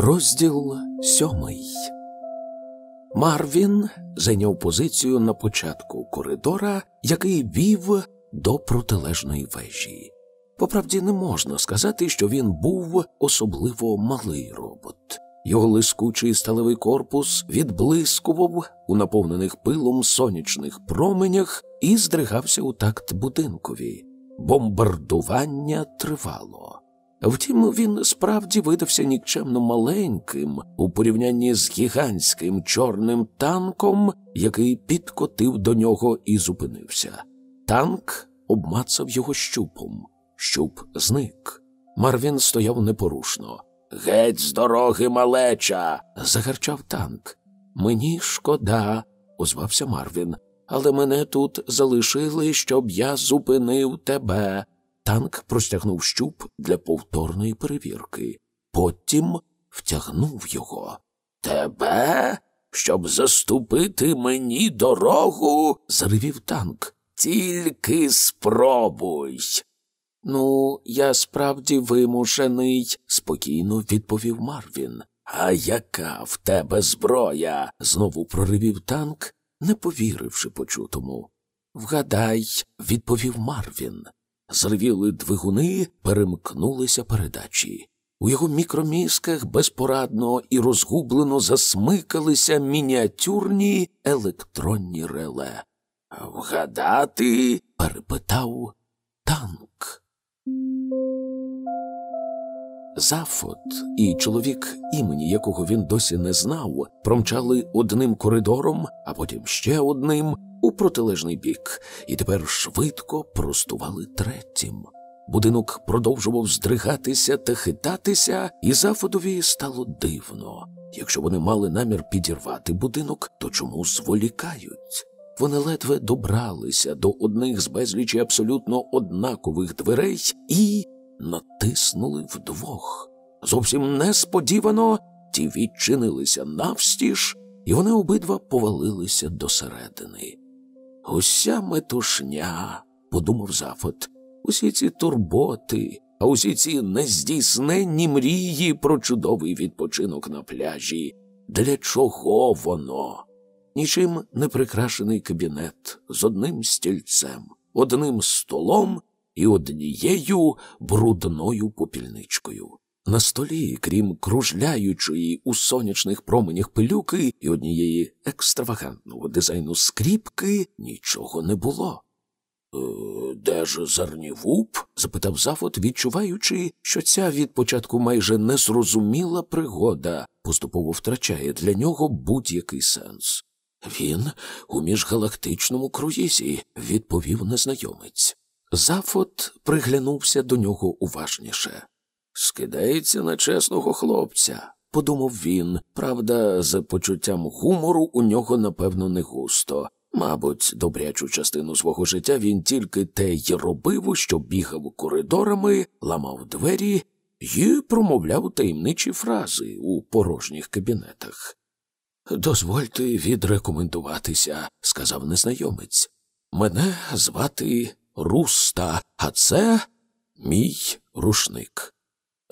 Розділ сьомий. Марвін зайняв позицію на початку коридора, який вів до протилежної вежі. Поправді не можна сказати, що він був особливо малий робот. Його лискучий сталевий корпус відблискував у наповнених пилом сонячних променях і здригався у такт будинкові. Бомбардування тривало. Втім, він справді видався нікчемно маленьким у порівнянні з гігантським чорним танком, який підкотив до нього і зупинився. Танк обмацав його щупом. Щуп зник. Марвін стояв непорушно. Геть з дороги малеча. загарчав танк. Мені шкода, озвався Марвін, але мене тут залишили, щоб я зупинив тебе. Танк простягнув щуп для повторної перевірки. Потім втягнув його. Тебе? Щоб заступити мені дорогу? заревів танк. Тільки спробуй. Ну, я справді вимушений, спокійно відповів Марвін. А яка в тебе зброя? знову проривів танк, не повіривши почутому. Вгадай, відповів Марвін. Зрвіли двигуни, перемкнулися передачі. У його мікромізках безпорадно і розгублено засмикалися мініатюрні електронні реле. Вгадати? перепитав танк. Зафот і чоловік, імені якого він досі не знав, промчали одним коридором, а потім ще одним у протилежний бік, і тепер швидко простували третім. Будинок продовжував здригатися та хитатися, і Зафодові стало дивно. Якщо вони мали намір підірвати будинок, то чому зволікають? Вони ледве добралися до одних з безлічі абсолютно однакових дверей і натиснули вдвох. Зовсім несподівано ті відчинилися навстіж, і вони обидва повалилися досередини. Уся метушня, подумав Зафот, усі ці турботи, а усі ці нездійсненні мрії про чудовий відпочинок на пляжі. Для чого воно? Нічим не прикрашений кабінет з одним стільцем, одним столом і однією брудною попільничкою. На столі, крім кружляючої у сонячних променях пилюки і однієї екстравагантного дизайну скріпки, нічого не було. «Е, де ж Зарнівуп? запитав Зафот, відчуваючи, що ця від початку майже незрозуміла пригода поступово втрачає для нього будь-який сенс. Він у міжгалактичному круїзі, відповів незнайомець. Зафот приглянувся до нього уважніше. Скидається на чесного хлопця, подумав він. Правда, з почуттям гумору у нього, напевно, не густо. Мабуть, добрячу частину свого життя він тільки те й робив, що бігав коридорами, ламав двері і промовляв таємничі фрази у порожніх кабінетах. Дозвольте відрекомендуватися, сказав незнайомець. Мене звати Руста, а це мій рушник.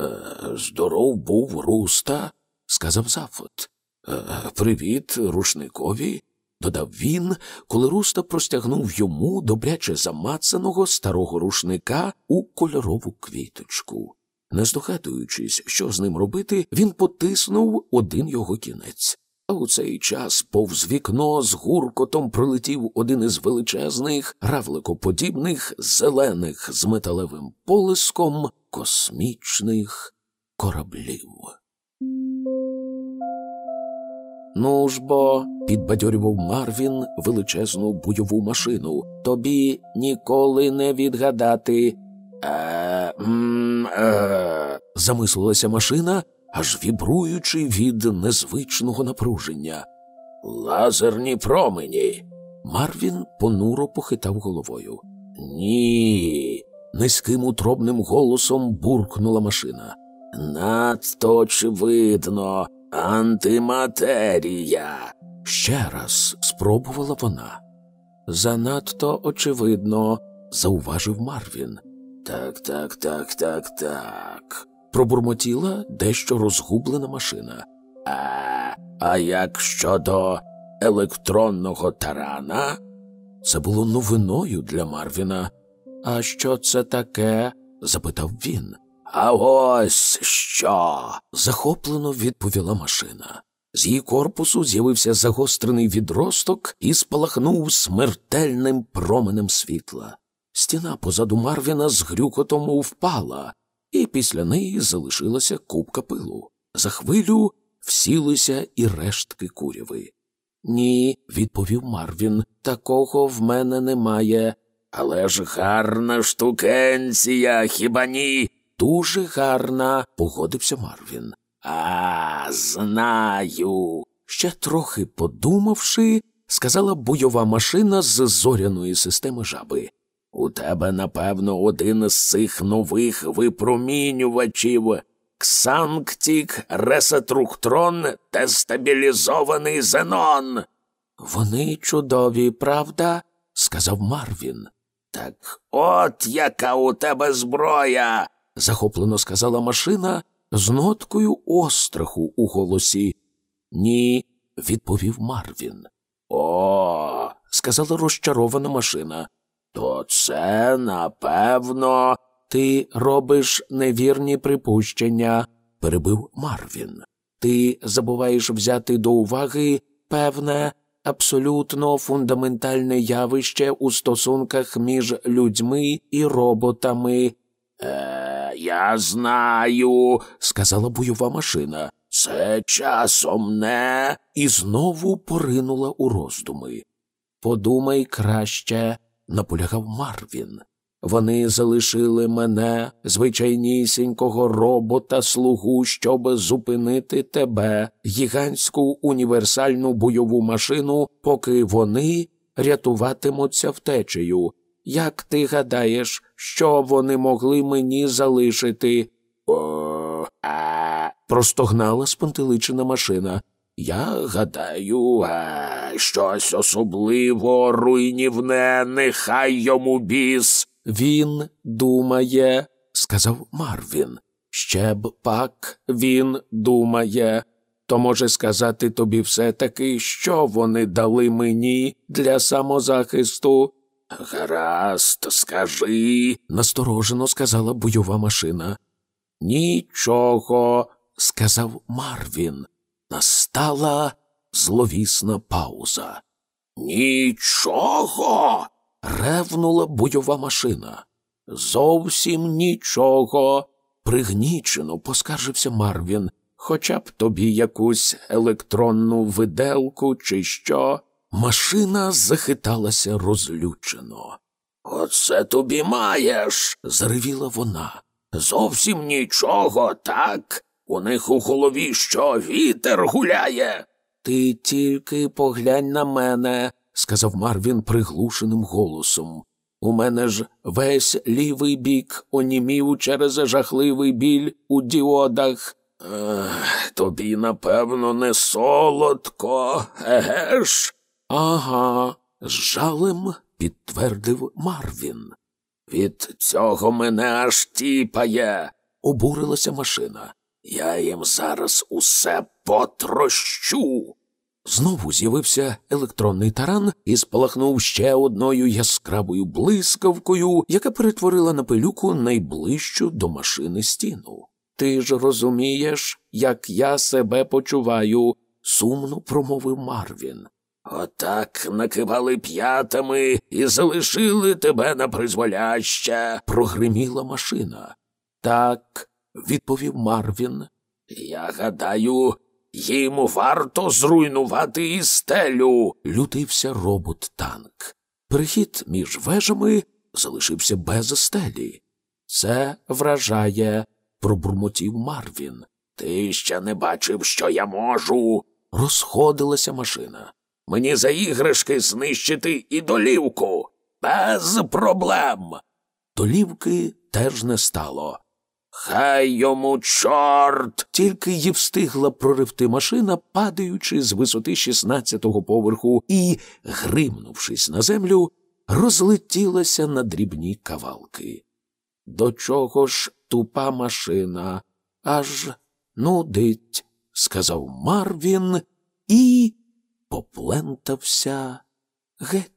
Е, здоров був Руста, сказав Зафот. Е, привіт, рушникові, додав він, коли Руста простягнув йому добряче замацаного старого рушника у кольорову квіточку. Не здогадуючись, що з ним робити, він потиснув один його кінець. А у цей час повз вікно з гуркотом пролетів один із величезних, равликоподібних, зелених з металевим полиском космічних кораблів. Ну ж бо, підбадьорював Марвін величезну бойову машину. Тобі ніколи не відгадати. Е, е, замислилася машина, аж вібруючи від незвичного напруження. Лазерні промені. Марвін понуро похитав головою. Ні. Низьким утробним голосом буркнула машина. Надто очевидно, антиматерія. Ще раз спробувала вона. Занадто очевидно, зауважив Марвін. Так, так, так, так, так пробурмотіла дещо розгублена машина. А, а як щодо електронного тарана? Це було новиною для Марвіна. А що це таке? запитав він. А ось що. захоплено відповіла машина. З її корпусу з'явився загострений відросток і спалахнув смертельним променем світла. Стіна позаду Марвіна з грюкотом впала, і після неї залишилася купка пилу. За хвилю всілися і рештки куряви. Ні, відповів Марвін, такого в мене немає. Але ж гарна штукенція, хіба ні? Дуже гарна, погодився Марвін. А, знаю. Ще трохи подумавши, сказала бойова машина з зоряної системи жаби. У тебе, напевно, один з цих нових випромінювачів. Ксанктік, ресетруктрон дестабілізований Зенон. Вони чудові, правда? сказав Марвін. Так от яка у тебе зброя, захоплено сказала машина з ноткою остраху у голосі. Ні, відповів Марвін. О, сказала розчарована машина. То це, напевно, ти робиш невірні припущення, перебив Марвін. Ти забуваєш взяти до уваги певне, абсолютно фундаментальне явище у стосунках між людьми і роботами. Е, я знаю, сказала бойова машина. Це часом не. І знову поринула у роздуми. Подумай краще, наполягав Марвін. Вони залишили мене, звичайнісінького робота слугу, щоб зупинити тебе, гігантську універсальну бойову машину, поки вони рятуватимуться втечею. Як ти гадаєш, що вони могли мені залишити? Простогнала спантеличена машина. Я гадаю, а, щось особливо руйнівне, нехай йому біс. Він думає, сказав Марвін. Ще б пак він думає. То може сказати тобі все таки, що вони дали мені для самозахисту. Гаразд, скажи, насторожено сказала бойова машина. Нічого, сказав Марвін. Настала зловісна пауза. Нічого. ревнула бойова машина. Зовсім нічого. Пригнічено поскаржився Марвін. Хоча б тобі якусь електронну виделку, чи що. Машина захиталася розлючено. Оце тобі маєш, заревіла вона. Зовсім нічого, так? У них у голові що вітер гуляє. Ти тільки поглянь на мене, сказав Марвін приглушеним голосом. У мене ж весь лівий бік онімів через жахливий біль у діодах. Ех, тобі, напевно, не солодко, еге ж? Ага, з жалем підтвердив Марвін. Від цього мене аж тіпає, обурилася машина. Я їм зараз усе потрощу. Знову з'явився електронний таран і спалахнув ще одною яскравою блискавкою, яка перетворила на пилюку найближчу до машини стіну. Ти ж розумієш, як я себе почуваю, сумно промовив Марвін. Отак накивали п'ятами і залишили тебе на призволяще, прогриміла машина. Так, відповів Марвін. Я гадаю, їм варто зруйнувати і стелю, лютився робот танк. Перехід між вежами залишився без стелі. Це вражає, пробурмотів Марвін. Ти ще не бачив, що я можу. Розходилася машина. Мені за іграшки знищити і долівку. Без проблем. Долівки теж не стало. Хай йому чорт. Тільки й встигла проривти машина, падаючи з висоти 16-го поверху, і, гримнувшись на землю, розлетілася на дрібні кавалки. До чого ж тупа машина? аж нудить, сказав Марвін і поплентався геть.